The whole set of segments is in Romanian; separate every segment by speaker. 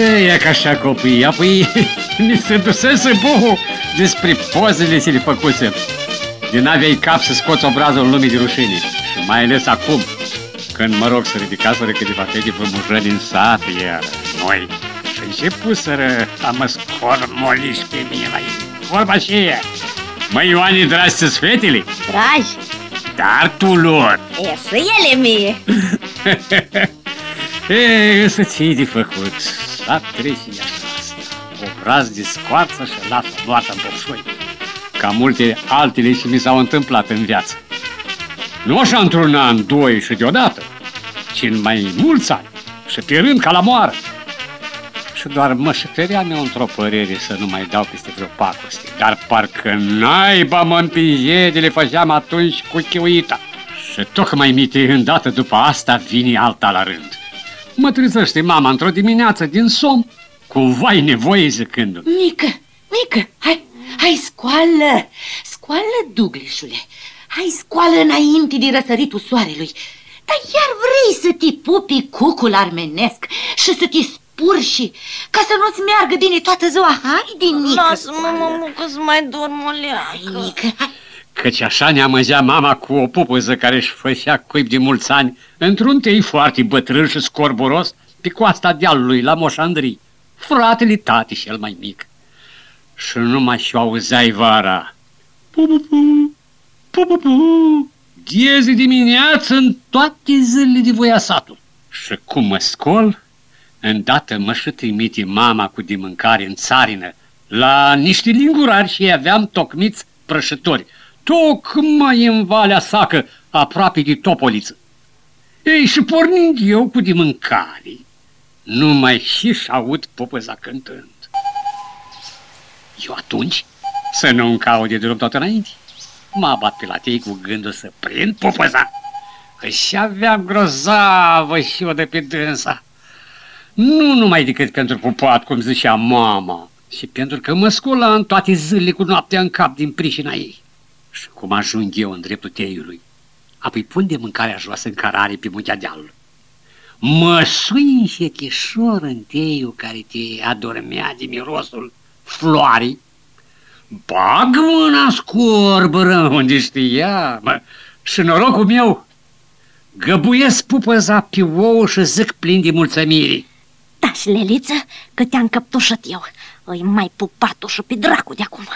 Speaker 1: Ce e ca așa copii? Apoi mi se dusese buhul despre pozele ce le făcuse. Din aveai cap să scoți obrazul lumii de rușine. Și mai ales acum, când mă rog să ridicaseră câteva fete frumușări din sat, iar noi și începuseră a mă scormoliși pe mine la ei. Vorba și e. Măi, Ioane, dragi să fetele?
Speaker 2: Dragi?
Speaker 1: Dar tu lor.
Speaker 2: E și ele mie.
Speaker 1: e, însă ce de făcut? S-a trece așa asta. Obraz de scoarță și lasă moartă în bocșoi. Ca multe altele ce mi s-au întâmplat în viață. Nu așa într-un an, doi și deodată, ci în mai mulți ani și pe rând ca la moară. Și doar mă șefeream eu într-o părere să nu mai dau peste vreo pacoste. Dar parcă naiba mă împinge de le făceam atunci cu chiuita. Și tocmai mite îndată după asta vine alta la rând. Mă trezește mama într-o dimineață din somn, cu vai nevoie zicându
Speaker 2: Mică, mică, hai, hai scoală, scoală, Duglișule, hai scoală înainte de răsăritul soarelui. Dar iar vrei să te pupi cucul armenesc și să te spurși ca să nu-ți meargă bine toată ziua. Hai, din mică,
Speaker 3: Lasă-mă, mă, că să mai dorm o
Speaker 2: Hai,
Speaker 3: leacă.
Speaker 2: mică, hai.
Speaker 1: Căci așa ne amăzea mama cu o pupuză care își făcea cuib de mulți ani într-un tei foarte bătrân și scorburos pe coasta dealului la Moș Andrei, fratele tati și el mai mic. Și numai și auzeai vara. Pu-pu-pu, pu-pu-pu, diezi dimineață în toate zilele de voia satul. Și cum mă scol, îndată mă și trimite mama cu de mâncare în țarină, la niște lingurari și aveam tocmiți prășători, tocmai în Valea Sacă, aproape de Topoliță. Ei, și pornind eu cu de mâncare, numai și și aud popăza cântând. Eu atunci, să nu-mi caut de drum tot înainte, mă abat pe la tei cu gândul să prind popăza. Și aveam grozavă și eu de pe dânsa. Nu numai decât pentru pupat, cum zicea mama, și pentru că mă scula în toate zilele cu noaptea în cap din pricina ei. Și cum ajung eu în dreptul teiului, apoi pun de mâncarea joasă în carare pe muntea dealului. Mă sui șechișor în teiul care te adormea de mirosul florii, bag mâna scorbără unde știa, mă, și norocul meu, găbuiesc pupăza pe ouă și zic plin de mulțămiri.
Speaker 2: Da, și Leliță, că te-am căptușat eu. Îi mai pupat-o și pe dracu de acum.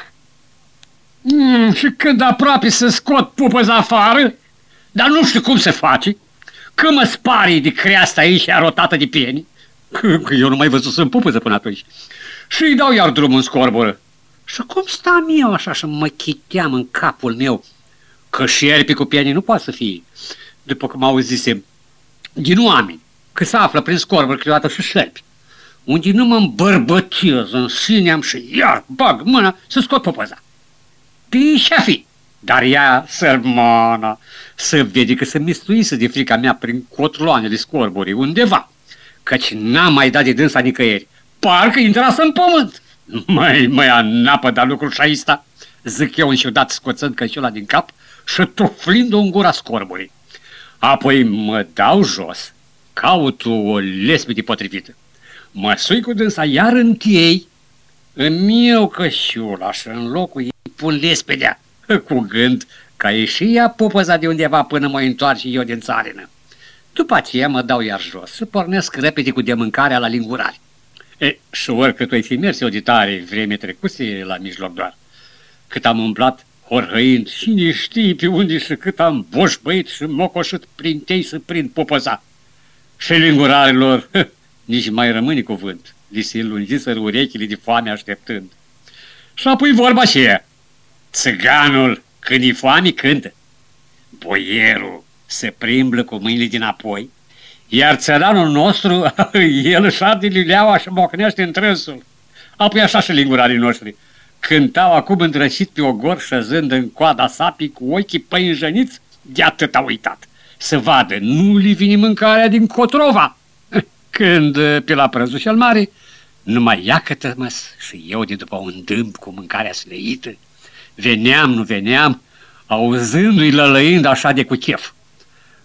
Speaker 1: Mm, și când aproape să scot pupăza afară, dar nu știu cum se face, că mă sparii de creasta aici arotată de pieni, că, că eu nu mai văzut să-mi pupăză până atunci, și îi dau iar drumul în scorbără. Și cum stam eu așa și mă chiteam în capul meu, că șerpi cu pieni nu poate să fie, după cum auzisem din oameni, că se află prin scorbără câteodată și șerpi, unde nu mă îmbărbătez în sine și iar bag mâna să scot pupăza pe șafi. Dar ea, sărmana, să vede că se mistuise de frica mea prin cotloanele scorborii undeva, căci n-am mai dat de dânsa nicăieri. Parcă intrase în pământ. Mai, mai anapă, dar lucrul și aista, zic eu înșudat scoțând căciula din cap și tuflind-o în gura scorborii. Apoi mă dau jos, caut o lesbite potrivită. Mă sui cu dânsa iar în tiei, îmi iau cășiula și în locul ei pun lespedea, cu gând ca ieși ea popăza de undeva până mă întoarce eu din țarină. După aceea mă dau iar jos și pornesc repede cu de mâncarea la lingurari. E, și oricât o fi mers eu de tare vreme trecuse la mijloc doar. Cât am umblat horhăind și ne știi pe unde și cât am boșbăit și mocoșit prin tei să prind popăza. Și lingurarilor nici mai rămâne cuvânt, li se lungiseră urechile de foame așteptând. Și apoi vorba și ea. Țiganul, când e foame, cântă. Boierul se primblă cu mâinile dinapoi, iar țăranul nostru, el își arde lileaua și mocnește întrânsul. Apoi așa și lingurarii noștri. Cântau acum îndrășit pe ogor, șezând în coada sapii cu ochii păinjăniți, de atât a uitat. Să vadă, nu li vine mâncarea din Cotrova. Când, pe la prânzul cel mare, numai ia că și eu de după un dâmp cu mâncarea sleită, veneam, nu veneam, auzându-i lălăind așa de cu chef.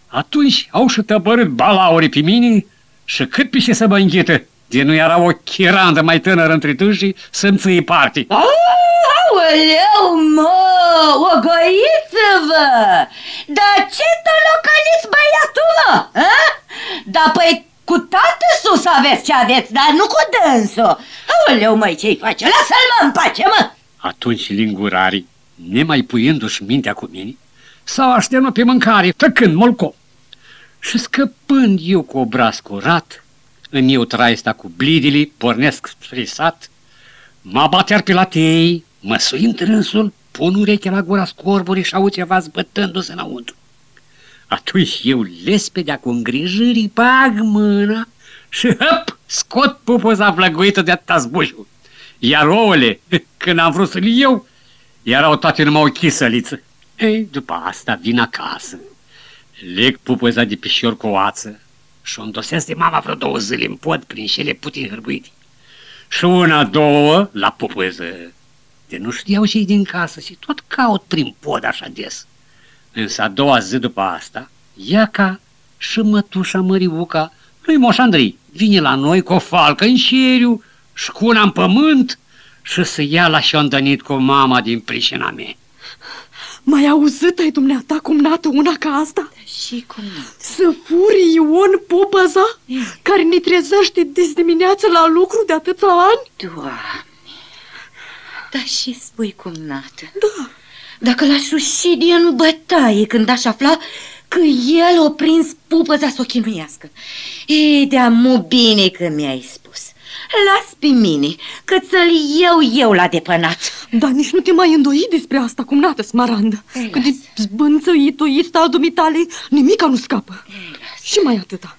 Speaker 1: Atunci au și tăbărât balaurii pe mine și cât pe ce să mă înghită, De nu era o chirandă mai tânără între tâși să-mi ții partii.
Speaker 2: Aoleu, mă, ogăiți-vă! Dar ce localiți băiatul, mă? A? Da, păi cu tată sus aveți ce aveți, dar nu cu dânsul. Aoleu, măi, ce-i face? Lasă-l, mă, în pace, mă!
Speaker 1: Atunci lingurarii, nemai puiându-și mintea cu mine, s-au așternut pe mâncare, tăcând molcov. Și scăpând eu cu obraz curat, în eu traista cu blidili, pornesc frisat, mă bater pe la tei, mă sui întrânsul, pun urechea la gura scorburii și au ceva zbătându-se înăuntru. Atunci eu lespedea cu îngrijirii, bag mâna și hăp, scot pupoza vlăguită de atâta zbușul. Iar ouăle, când am vrut să-l eu, erau toate numai o chisăliță. Ei, după asta vin acasă, leg pupoza de pișor cu o ață și o îndosesc de mama vreo două zile în pod prin șele putin hârbuite. Și una, două, la pupoză. De nu știau cei din casă și tot caut prin pod așa des. Însă a doua zi după asta, Iaca și mătușa Măriuca lui Moș Andrei vine la noi cu o falcă în șeriu și cu una în pământ și să ia la șondănit cu mama din pricina mea.
Speaker 4: Mai auzit ai dumneata cum nată una ca asta?
Speaker 2: Și cum
Speaker 4: Să furi Ion Popăza, care ne trezește dis dimineață la lucru de atâția ani?
Speaker 2: Doamne, dar și spui cum nată.
Speaker 4: Da.
Speaker 2: Dacă l-aș suși de în bătaie când aș afla că el o prins pupăza să o chinuiască. E, de mu bine că mi-ai spus. Las pe mine, că ți-l iau eu la depănat.
Speaker 4: Dar nici nu te mai îndoi despre asta cum nată, Smarandă.
Speaker 2: Ei,
Speaker 4: Când e zbânțăitul ăsta al dumitale, nimica nu scapă. Și mai atâta.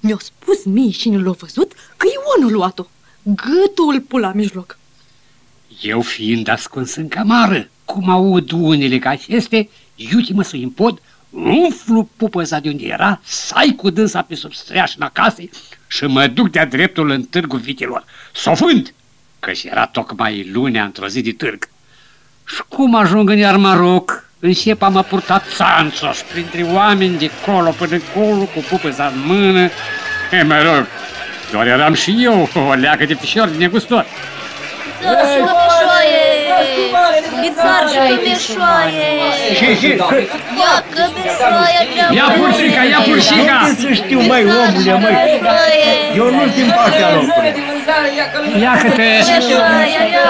Speaker 4: Mi-a spus mie și l-a văzut că Ion a luat-o. Gâtul pula mijloc.
Speaker 1: Eu fiind ascuns în camară, cum aud unele ca aceste, iute mă să-i pod, umflu pupăza de unde era, sai cu dânsa pe sub streașna casei și mă duc de-a dreptul în târgul vitilor. S-o vând, căci era tocmai lunea într-o zi de târg. Și cum ajung în Iarmaroc, încep am purtat țanțoș printre oameni de colo până colo, cu pupăza în mână. E, mă rog, doar eram și eu o leagă de fișor de negustor.
Speaker 3: Țar și cămeșoaie! E țar și cămeșoaie!
Speaker 5: Și, și,
Speaker 3: Ia cămeșoaia cea
Speaker 1: Ia purșica, ia purșica!
Speaker 5: unde să știu, măi, omule, măi? Eu nu din partea locului.
Speaker 1: Ia câte,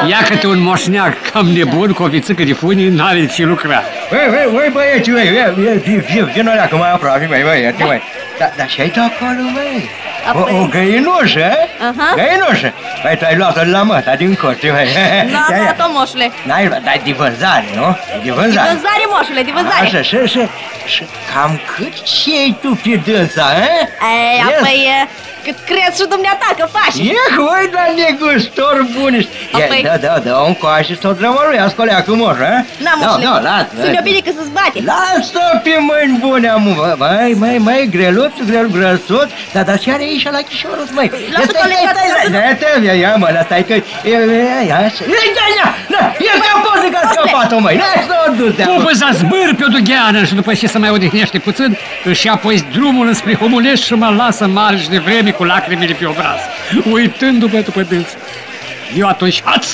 Speaker 1: ia câte un moșneac cam nebun cu o vițică de funii, n-are ce lucra.
Speaker 5: Băi, băi, băi, băieți, băi, vină alea că mai aproape, băi, băi, ia băi. Dar da, ce ai tu acolo, băi? O, o găinușă,
Speaker 3: Aha.
Speaker 5: Găinușă. Băi, tu ai luat-o la măta din cote, băi.
Speaker 3: N-am
Speaker 5: Ia, ia.
Speaker 3: luat-o, moșule.
Speaker 5: N-ai luat, dar e de vânzare, nu? E de
Speaker 3: De
Speaker 5: vânzare.
Speaker 3: vânzare, moșule, de vânzare.
Speaker 5: Așa, și, și, și cam cât ce ai tu pe dânsa, eh?
Speaker 3: Ei,
Speaker 5: Yes.
Speaker 3: apoi, e, cât crezi și dumneata că faci.
Speaker 5: E, ui, dar negustor bun ești. Ia,
Speaker 3: Apoi-
Speaker 5: da, da, da, un coașe sau drămăruiască o leacă moșă, eh?
Speaker 3: Na, moșule,
Speaker 5: Da, da, las,
Speaker 3: sunt bine că să-ți bate.
Speaker 5: Lasă pe mâini bune, amu, bă, băi, măi, măi, greluț, grel, grăsuț, dar, dar ce are aici la chișorul, măi?
Speaker 3: Lasă
Speaker 5: Ia, stai,
Speaker 3: colega,
Speaker 5: stai,
Speaker 3: lasă-
Speaker 5: stai, ia, stai, ia, ia, mă, lasă, că, ia, ia, ia, așa, ia, ia, ia, na, ia, că am poză că a scăpat-o, măi, n-ai să o dus de acolo.
Speaker 1: Pupăza zbâr pe o dugheană și după ce se mai odihnește puțin, își ia apoi drumul înspre Homulești și mă lasă mare și de vreme cu lacrimile pe obraz, uitându-mă după dâns. Eu atunci, haț,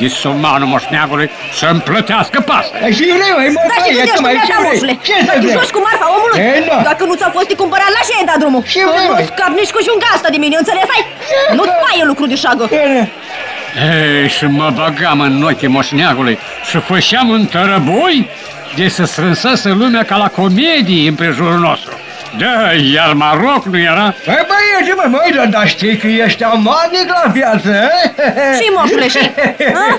Speaker 1: de somanul moșneagului să-mi plătească pasă.
Speaker 5: Ai și vrei, măi, mă,
Speaker 3: Da, și
Speaker 5: băi, ia
Speaker 3: gândește,
Speaker 5: tu, mai, ce
Speaker 3: dumneata,
Speaker 5: vrei?
Speaker 3: moșule.
Speaker 5: Ce să
Speaker 3: Dacă
Speaker 5: vrei?
Speaker 3: joci cu marfa omului,
Speaker 5: E, da.
Speaker 3: dacă nu ți-a fost de cumpărat la ce ai dat drumul?
Speaker 5: Și
Speaker 3: Că
Speaker 5: vrei,
Speaker 3: nu
Speaker 5: măi.
Speaker 3: scap nici cu junga asta de mine, înțeles ai? Nu-ți mai e lucru de șagă.
Speaker 5: Bine.
Speaker 1: Ei, și mă bagam în ochii moșneagului și făceam un tărăboi de să strânsese lumea ca la comedii în prejurul nostru. Da, iar Maroc nu era?
Speaker 5: Băi, băieți, mă, măi, dar, dar știi că ești amarnic la viață, eh?
Speaker 3: Și moșule, și? Ha?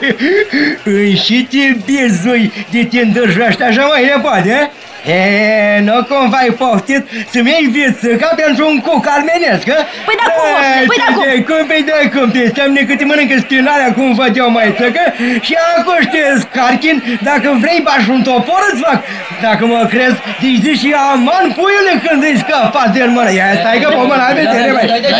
Speaker 5: Îi și te bizui de te îndârjești așa mai departe, E, nu cumva ai poftit să-mi iei vițâca pentru un cuc armenesc, a?
Speaker 3: Păi da cum, moșule, păi da cum?
Speaker 5: De cum, păi da cum, te semne că te mănâncă spinarea cum văd eu mai țăcă și acum știți, Carchin, dacă vrei bași un topor îți fac. Dacă mă crezi, deci zici și aman puiule când îi scăpa de mână. Ia stai că pe mâna mea, de mai. Ce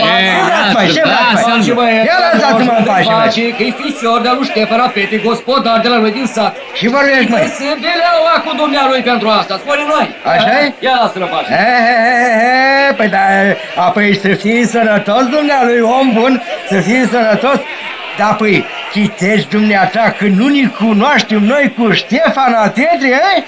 Speaker 5: vrați, mai, ce vrați, mai? Ia lăsați-mă în pace, mai.
Speaker 6: că e fișor de-a lui Ștefan Apete, gospodar de la noi din sat.
Speaker 5: Și vorbești,
Speaker 6: Că
Speaker 5: mai.
Speaker 6: se veleaua cu dumnealui pentru asta. Spune școli noi.
Speaker 5: Așa e?
Speaker 6: Ia lasă răbașă.
Speaker 5: He, he, he, he, Păi da, apoi să fii sănătos, dumnealui, om bun, să fii sănătos. Da, păi, citești dumneata că nu ne cunoaștem noi cu Ștefan Atetri, eh?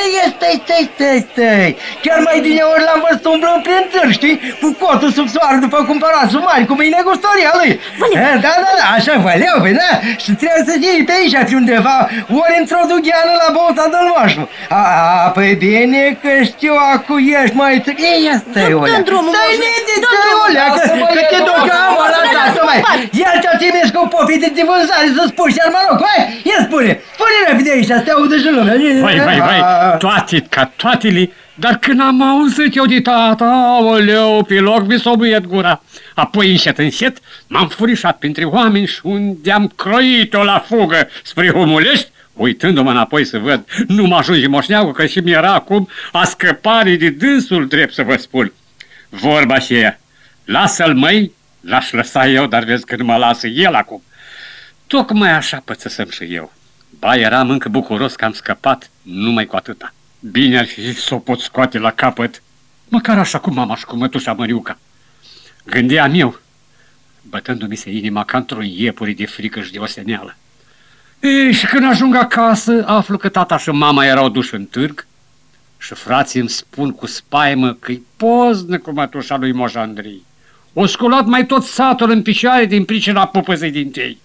Speaker 5: Ei, ei, stai, stai, stai, stai. Chiar mai bine ori l-am văzut umblând prin țări, știi? Cu cotul sub soare după cumpăratul mari, cum e negustoria lui. Eh, Da, da, da, așa văleu, păi da. Și trebuie să fii pe aici, fi undeva, ori într-o dugheană la băuta de moașul. A, a, păi bine că știu acu ești mai ță... Ei, ia stai,
Speaker 3: Dă-
Speaker 5: Olea.
Speaker 3: dă-mi drumul,
Speaker 5: Stai,
Speaker 3: moșule,
Speaker 5: liniște,
Speaker 3: dă-mi
Speaker 5: stai,
Speaker 3: drumul.
Speaker 5: Olea, că,
Speaker 6: Lasă-mă,
Speaker 5: că te
Speaker 6: eu,
Speaker 5: duc
Speaker 6: Olea,
Speaker 5: eu,
Speaker 3: lasă-mă,
Speaker 5: la
Speaker 3: lasă-mă,
Speaker 5: casă, mai.
Speaker 3: lasă-mă.
Speaker 5: Iar te-a trimis cu popii de vânzare să spui și mă rog, hai, ia spune, spune repede aici, să te audă și lumea.
Speaker 1: Vai, vai, vai, toate ca toatele, dar când am auzit eu de tata, aoleu, pe loc mi s-o buiet gura. Apoi, încet, încet, m-am furișat printre oameni și unde am croit-o la fugă spre Humulești, uitându-mă înapoi să văd, nu mă ajunge moșneagul, că și mi-era acum a scăpare de dânsul drept să vă spun. Vorba și ea, lasă-l măi, l-aș lăsa eu, dar vezi că nu mă lasă el acum. Tocmai așa pățăsăm și eu. Ba, eram încă bucuros că am scăpat, numai cu atâta. Bine ar fi să o pot scoate la capăt, măcar așa cu mama și cu mătușa Măriuca. Gândeam eu, bătându-mi se inima ca într-o iepuri de frică și de oseneală. E, și când ajung acasă, aflu că tata și mama erau duși în târg și frații îmi spun cu spaimă că-i poznă cu mătușa lui Moș Andrei. O sculat mai tot satul în picioare din pricina pupăzei din tei.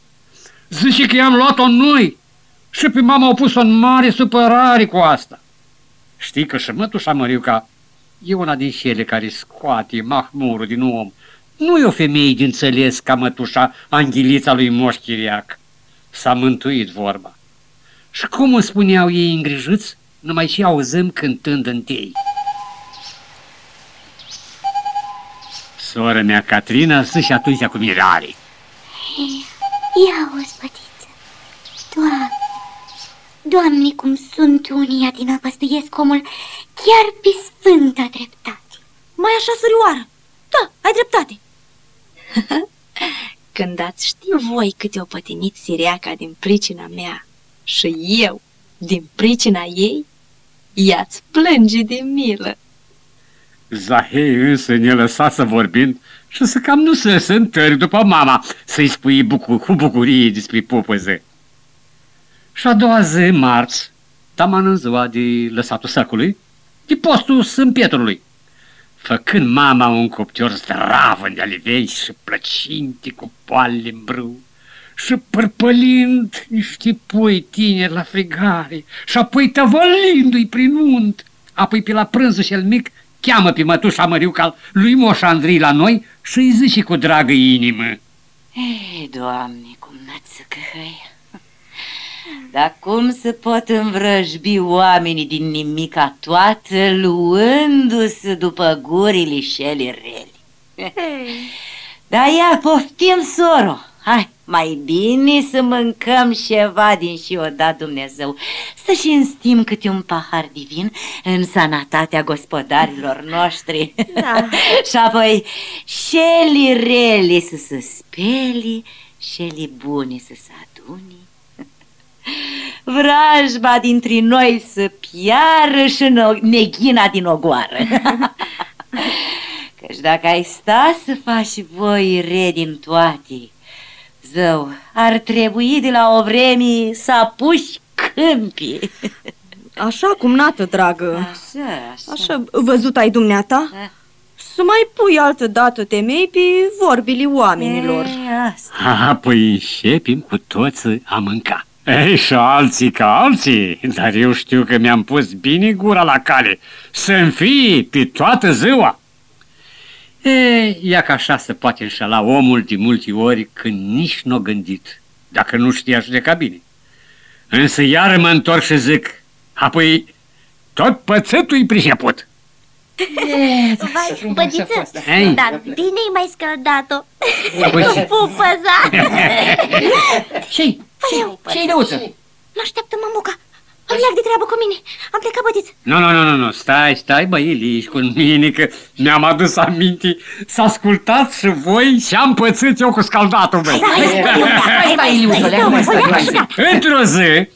Speaker 1: Zice că i-am luat-o noi și pe mama au pus-o în mare supărare cu asta. Știi că și mătușa Măriuca e una din cele care scoate mahmurul din om. Nu e o femeie din înțeles ca mătușa Anghilița lui Moș Chiriac. S-a mântuit vorba. Și cum îmi spuneau ei îngrijiți, numai și auzăm cântând în tei. Sora mea, Catrina, zice atunci cu mirare.
Speaker 7: Ia o spătiță. Doamne, Doamne, cum sunt unii din apăstuiesc omul chiar pe sfânta dreptate.
Speaker 3: Mai așa, surioară. Da, ai dreptate.
Speaker 4: Când ați ști voi cât o pătimit siriaca din pricina mea și eu din pricina ei, ea-ți plânge de milă.
Speaker 1: Zahei însă ne lăsa să vorbind și să cam nu să se întări după mama să-i spui bucur, cu bucurie despre pupăză. Și a doua zi, marți, taman în ziua de lăsatul sacului, de postul Sânt Pietrului, făcând mama un cuptor zdravă de alivei și plăcinte cu poale în brâu, și părpălind niște pui tineri la frigare, și apoi tăvălindu-i prin unt, apoi pe la prânzul cel mic, cheamă pe mătușa Măriuca lui Moș Andrei la noi și îi zice cu dragă inimă.
Speaker 2: Ei, Doamne, cum nățăcă hăi. Dar cum se pot învrăjbi oamenii din nimica toată luându-se după gurile șeli reli? Da, ia, poftim, soro. Hai, mai bine să mâncăm ceva din și o da Dumnezeu, să și înstim câte un pahar de vin în sănătatea gospodarilor noștri.
Speaker 3: Da.
Speaker 2: și apoi șeli rele să se speli, șeli bune să se aduni. Vrajba dintre noi să piară și no- neghina din ogoară. Căci dacă ai sta să faci voi re din toate, zău, ar trebui de la o vreme să apuci câmpii.
Speaker 3: Așa cum nată, dragă.
Speaker 2: Așa, așa.
Speaker 3: Așa văzut ai dumneata?
Speaker 2: Da.
Speaker 3: Să mai pui altă dată temei pe vorbile oamenilor.
Speaker 2: E, asta.
Speaker 1: Apoi începem cu toți a mânca. Ei, și alții ca alții, dar eu știu că mi-am pus bine gura la cale, să-mi fie pe toată ziua. Ei, ia că așa se poate înșela omul de multe ori când nici nu o gândit, dacă nu știa judeca bine. Însă iar mă întorc și zic, apoi tot pățătul-i priceput.
Speaker 7: Vai, spătiță,
Speaker 1: Ei.
Speaker 7: dar bine-i mai scăldat-o.
Speaker 1: Puțin.
Speaker 7: Pupăza.
Speaker 6: Ce-i? Ce-i leuță?
Speaker 7: Nu așteaptă mamuca. Îmi leag de treabă cu mine. Am plecat bătiță.
Speaker 1: Nu, nu, nu, nu, nu, stai, stai, băi, ești cu mine, că mi-am adus aminte să ascultați și voi și am pățit eu cu scaldatul, băi.
Speaker 6: Hai stai, Iliuță, leagă, mai stai, mai stai.
Speaker 1: Într-o zi,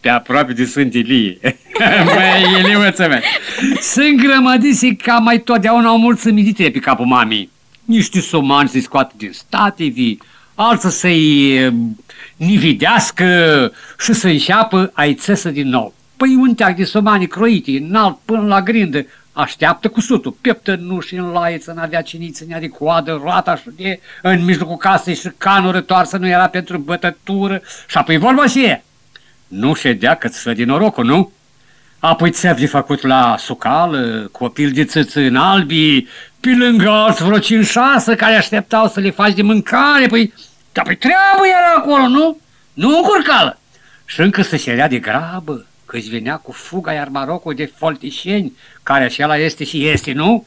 Speaker 1: pe aproape de Sfânt Ilie. Băi, Eliuță mea, sunt grămădisi ca mai totdeauna au mulțumite pe capul mamii. Niște somani să-i scoată din stativii, alții să-i eh, nividească și să-i înșeapă ai țesă din nou. Păi un teac de somani croiti, înalt până la grindă, așteaptă cu sutul, pieptă nu și în laiță, n-avea ciniță, n de coadă, roata și de în mijlocul casei și canul rătoarsă nu era pentru bătătură și apoi vorba și e. Nu ședea că ți din norocul, nu? Apoi ți-a făcut la sucal, copil de țâță în albi, pe lângă alți vreo cinci șase care așteptau să le faci de mâncare, păi, dar păi treabă era acolo, nu? Nu încurcală. Și încă se șerea de grabă, că îți venea cu fuga iar Marocul de foltișeni, care așa este și este, nu?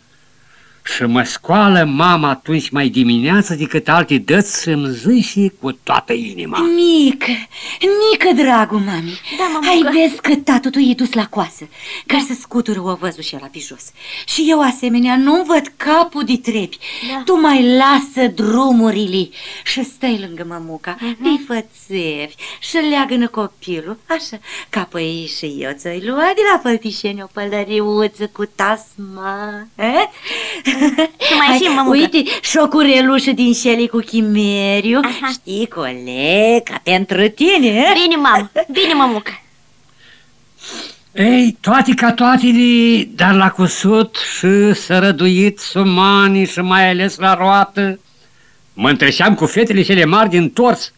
Speaker 1: Și mă scoală mama atunci mai dimineață decât alte dăți să-mi zici cu toată inima.
Speaker 2: Mică, mică, dragul mami,
Speaker 7: da, mămucă.
Speaker 2: hai vezi că tatu tu e dus la coasă, da. ca să scutură o văzut și la pe jos. Și eu asemenea nu văd capul de trebi. Da. Tu mai lasă drumurile și stai lângă mămuca, uh-huh. îi fățevi și leagă copilul, așa, ca păi și eu ți-ai luat de la păltișeni o pălăriuță cu tasma, eh?
Speaker 7: Și mai și, mămucă.
Speaker 2: Uite, șocurelușă din șelii cu chimeriu. Aha. Știi, colega, pentru tine.
Speaker 7: Bine, mamă, bine, mămucă.
Speaker 1: Ei, toate ca toate, dar la cusut și sărăduit sumanii și mai ales la roată, mă întreșeam cu fetele cele mari din tors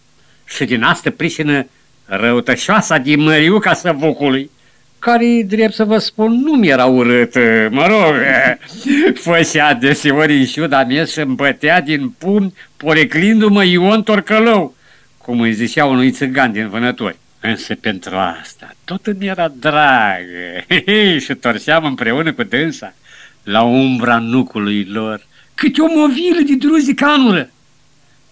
Speaker 1: și din asta prișină răutășoasa din măriuca săvucului care, drept să vă spun, nu mi-era urât, mă rog, fășea deseori în șuda mea și îmi bătea din pumni, poreclindu-mă Ion Torcălău, cum îi zicea unui țigan din vânători. Însă pentru asta tot îmi era dragă și torseam împreună cu dânsa la umbra nucului lor câte o movilă de druzi de canură.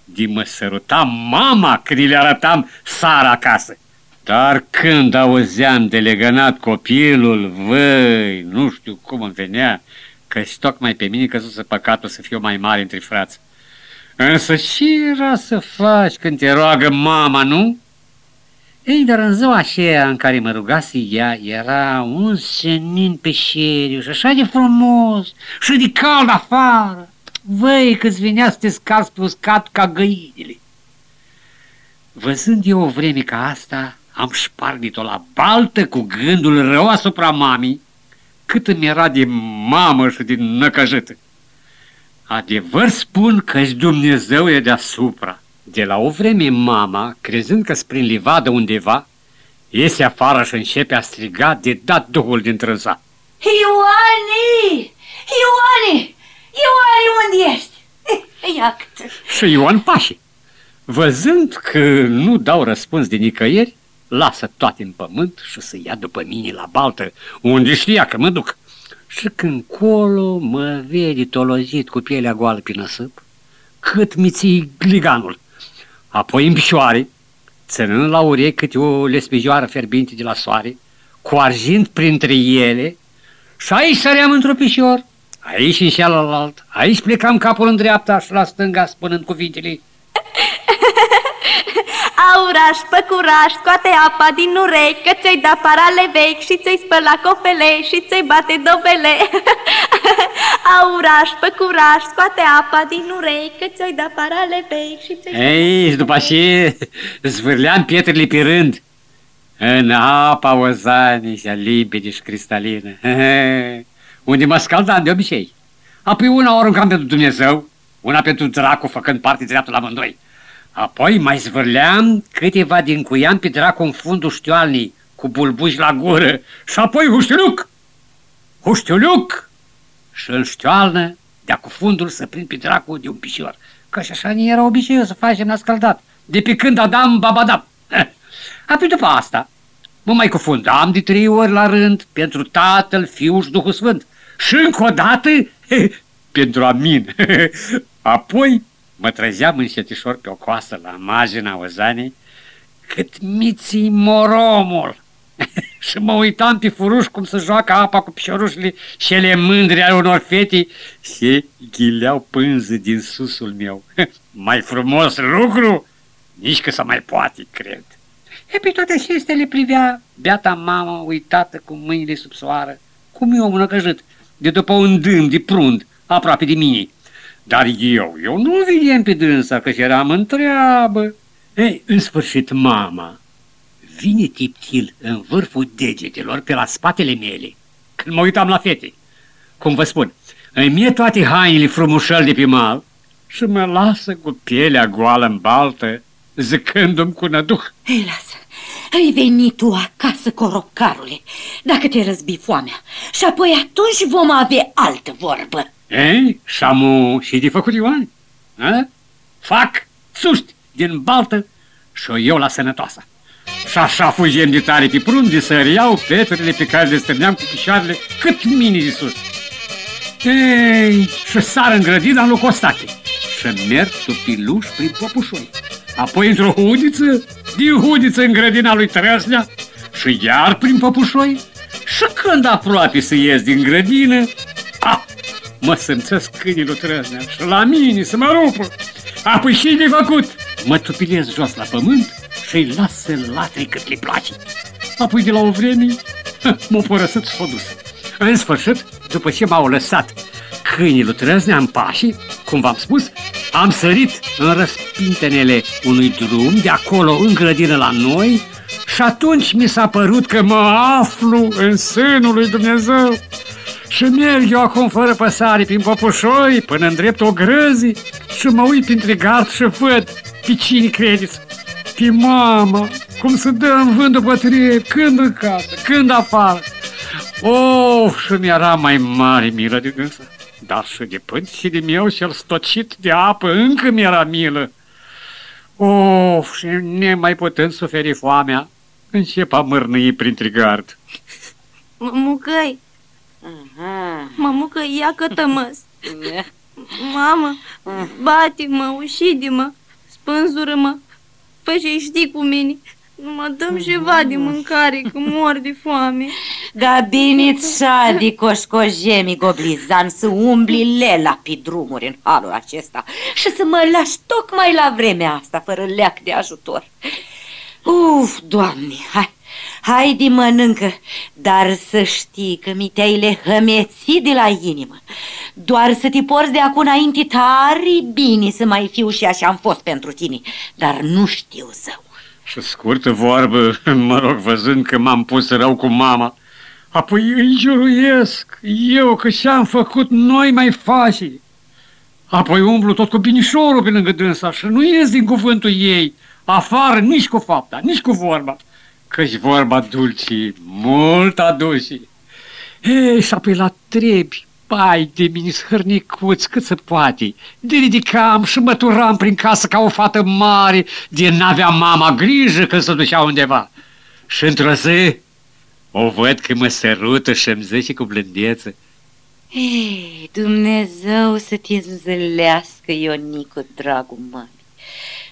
Speaker 1: De mă săruta mama când le arătam sara acasă. Dar când auzeam de legănat copilul, văi, nu știu cum îmi venea, că tocmai pe mine căzuse păcatul să fiu mai mare între frați. Însă ce era să faci când te roagă mama, nu? Ei, dar în ziua aceea în care mă rugase ea, era un senin pe șeriuș și așa de frumos și de cald afară. Văi, că-ți venea să te scazi pe uscat ca găinile. Văzând eu o vreme ca asta, am șparnit-o la baltă cu gândul rău asupra mamii, cât îmi era de mamă și din năcăjită. Adevăr spun că Dumnezeu e deasupra. De la o vreme mama, crezând că prin livadă undeva, iese afară și începe a striga de dat Duhul din trânsa.
Speaker 2: Ioani! Ioani! Ioani, unde ești? Iată.
Speaker 1: Și Ioan Pașii, văzând că nu dau răspuns de nicăieri, lasă toate în pământ și să ia după mine la baltă, unde știa că mă duc. Și când colo mă vede tolozit cu pielea goală pe năsăp, cât mi ții gliganul. Apoi în picioare, ținând la urechi câte o lespijioară ferbinte de la soare, cu argint printre ele, și aici săream într-o pișor, aici în celălalt, aici plecam capul în dreapta și la stânga spunând cuvintele
Speaker 7: Auraș, păcuraș, scoate apa din urechi Că ți-ai dat parale vechi și ți-ai spălat cofele Și ți-ai bate dovele. Auraș, păcuraș, scoate apa din urechi Că ți-ai dat parale vechi și ți-ai
Speaker 1: Ei, și după aceea zvârleam pietrele pe rând. În apa ozanii și limpede și cristalină. Unde mă scaldam de obicei. Apoi una o aruncam pentru Dumnezeu Una pentru dracu, făcând parte dreaptă la mândoi Apoi mai zvârleam câteva din cuiam pe dracu în fundul știoalnii, cu bulbuși la gură, și apoi huștiuluc, huștiuluc, și în știoalnă, de cu fundul să prind pe dracu de un pișor, că și așa nu era obiceiul să facem la scăldat, de pe când Adam babadam. Apoi după asta, mă mai cufundam de trei ori la rând pentru Tatăl, Fiul și Duhul Sfânt. Și încă o dată pentru Amin. Apoi Mă trezeam încetișor pe o coasă la marginea ozanei, cât miții moromul. și mă uitam pe furuș cum se joacă apa cu piciorușele și ele mândre ale unor fete și ghileau pânză din susul meu. mai frumos lucru? Nici că să mai poate, cred. E pe toate acestea le privea beata mamă uitată cu mâinile sub soară, cum eu mână căjut, de după un dâm de prund, aproape de mine. Dar eu, eu nu vedeam pe dânsa, că eram în treabă. Ei, în sfârșit, mama vine tiptil în vârful degetelor pe la spatele mele, când mă uitam la fete. Cum vă spun, îmi mie toate hainele frumușăl de pe mal și mă lasă cu pielea goală în baltă, zicându-mi cu năduh.
Speaker 2: Ei, lasă, ai venit tu acasă, coropcarule, dacă te răzbi foamea. Și apoi atunci vom avea altă vorbă.
Speaker 1: Ei, și am și de făcut Ioan? A? Fac suști din baltă și eu la sănătoasă. Și așa fugem de tare pe prun, de săriau petrele pe care le stârneam cu picioarele cât mini de sus. Ei, și sar în grădina în locostate și merg tupiluș prin popușoi. Apoi într-o hudiță, din hudiță în grădina lui Trăsnea și iar prin păpușoi și când aproape să ies din grădină, a, mă simțesc câinii lui Trăsnea și la mine să mă rupă. Apoi și de făcut? Mă tupilez jos la pământ și-i las să latre cât le place. Apoi de la o vreme m-a părăsit s-o dus. În sfârșit, după ce m-au lăsat câinii lui Trăznea în pașii, cum v-am spus, am sărit în răspintenele unui drum de acolo în grădină la noi și atunci mi s-a părut că mă aflu în sânul lui Dumnezeu. Și merg eu acum fără păsare prin păpușoi până în dreptul grăzii și mă uit printre gard și văd pe cine credeți. Pe mama, cum se dă în vânt după trepi, când în casă, când afară. Oh, și mi-era mai mare milă de dânsa. Dar și de și de meu cel stocit de apă încă mi-era milă. Oh, și nemai putând suferi foamea, încep a mărnăi printre gard.
Speaker 7: Mucăi, Mamucă, ia că tămăs. Mamă, bate-mă, ușide-mă, spânzură-mă, fă și știi cu mine. Nu mă dăm ceva de mâncare, că mor de foame.
Speaker 2: Da bine-ți șadi, coșcojemi, goblizan, să umbli lela pe drumuri în halul acesta și să mă lași tocmai la vremea asta, fără leac de ajutor. Uf, doamne, hai, hai de mănâncă, dar să știi că mi te-ai lehămețit de la inimă. Doar să te porți de acum înainte tare bine să mai fiu și așa am fost pentru tine, dar nu știu zău.
Speaker 1: Și scurtă vorbă, mă rog, văzând că m-am pus rău cu mama, apoi îi juruiesc eu că și-am făcut noi mai facili. Apoi umblu tot cu binișorul pe lângă dânsa și nu ies din cuvântul ei, afară nici cu fapta, nici cu vorba, căci vorba dulce, mult aduce. Ei, și apoi la trebi, pai de mine hărnicuți cât se poate. De ridicam și măturam prin casă ca o fată mare, de n-avea mama grijă când se ducea undeva. Și într-o zi o văd că mă sărută și îmi zice cu blândeță.
Speaker 2: Ei, Dumnezeu să te înzălească, Ionicu, dragul mami,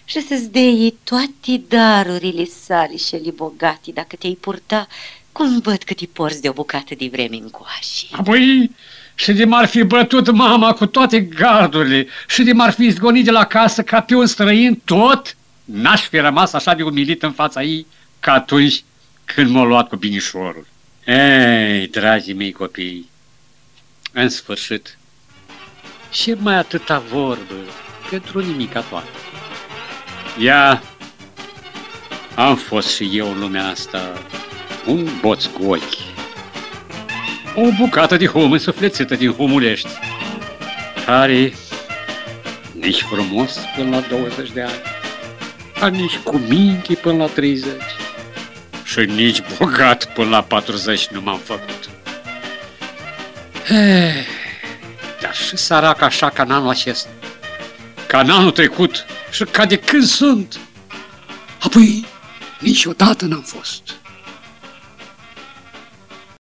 Speaker 2: și să-ți dea toate darurile sale și ale bogate, dacă te-ai purta cum văd că te porți de o bucată de vreme încoace.
Speaker 1: Apoi și de m-ar fi bătut mama cu toate gardurile și de m-ar fi zgonit de la casă ca pe un străin tot, n-aș fi rămas așa de umilit în fața ei ca atunci când m-a luat cu binișorul. Ei, dragii mei copii, în sfârșit, și mai atâta vorbă pentru nimica toată. Ia, am fost și eu în lumea asta un boț cu ochi, o bucată de hum însuflețită din humulești, care nici frumos până la 20 de ani, dar nici cu minte până la 30 și nici bogat până la 40 nu m-am făcut. Eh, dar și sărac așa ca în anul acesta, ca în anul trecut și ca de când sunt. Apoi niciodată n-am fost.